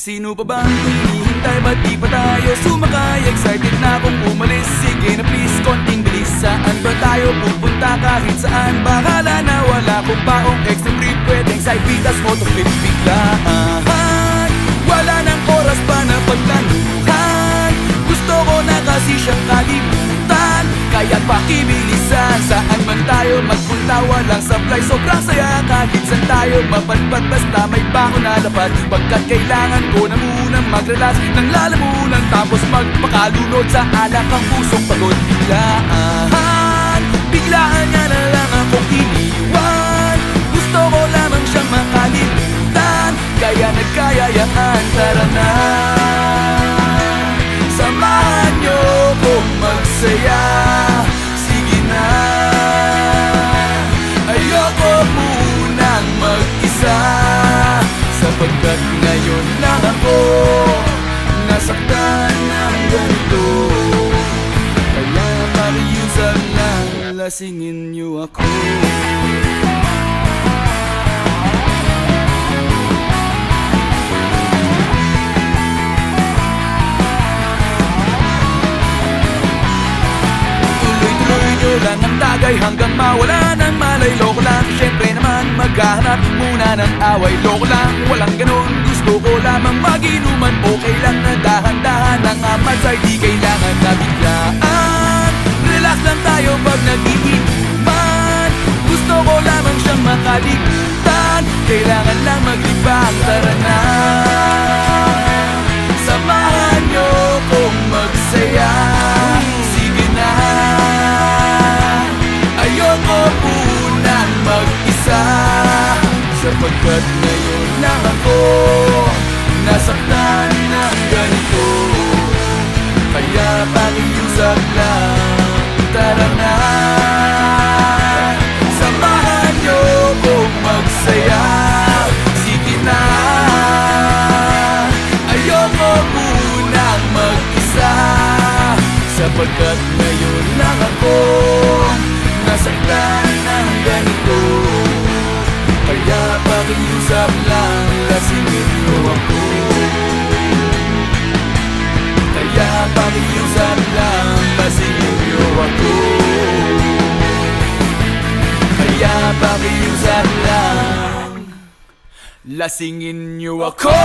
Ano pa bang hinihintay? Ba't di pa tayo sumakay? Excited na akong umalis. Sige na please, konting bilis. Saan ba tayo pupunta? Kahit saan? Bahala na wala kong paong extra trip. Pwedeng side vitas, auto flip biglaan Wala nang oras pa na paglanuhan Gusto ko na kasi siyang kalimutan. Kaya't pakibilisan Saan man tayo dapat Pagkat kailangan ko na muna mag-relax Nang lalamunan Tapos magpakalunod Sa alak ang pusong pagod. Biglaan Biglaan niya na lang akong iniwan. Gusto ko lamang siyang makalimutan Kaya nagkayayaan Tara na. Samahan niyo kong magsaya Lasingin niyo ako. Lang ang tagay hanggang mawala ng malay. Loko lang, syempre naman maghahanap muna ng away. Loko lang, walang ganun Gusto ko lamang maginuman Okay lang na dahan-dahan Ang amat ay di kailangan na makalimutan Kailangan lang maglibang Tara na. Samahan niyo kong magsaya. Sige na. Ayoko munang mag-isa. Sapagkat ngayon lang ako Sapagkat ngayon lang ako Nasaktan ng ganito. Kaya pakiusap lang Lasingin mo ako. Kaya pakiusap lang Lasingin niyo ako. Kaya pakiusap lang Lasingin niyo ako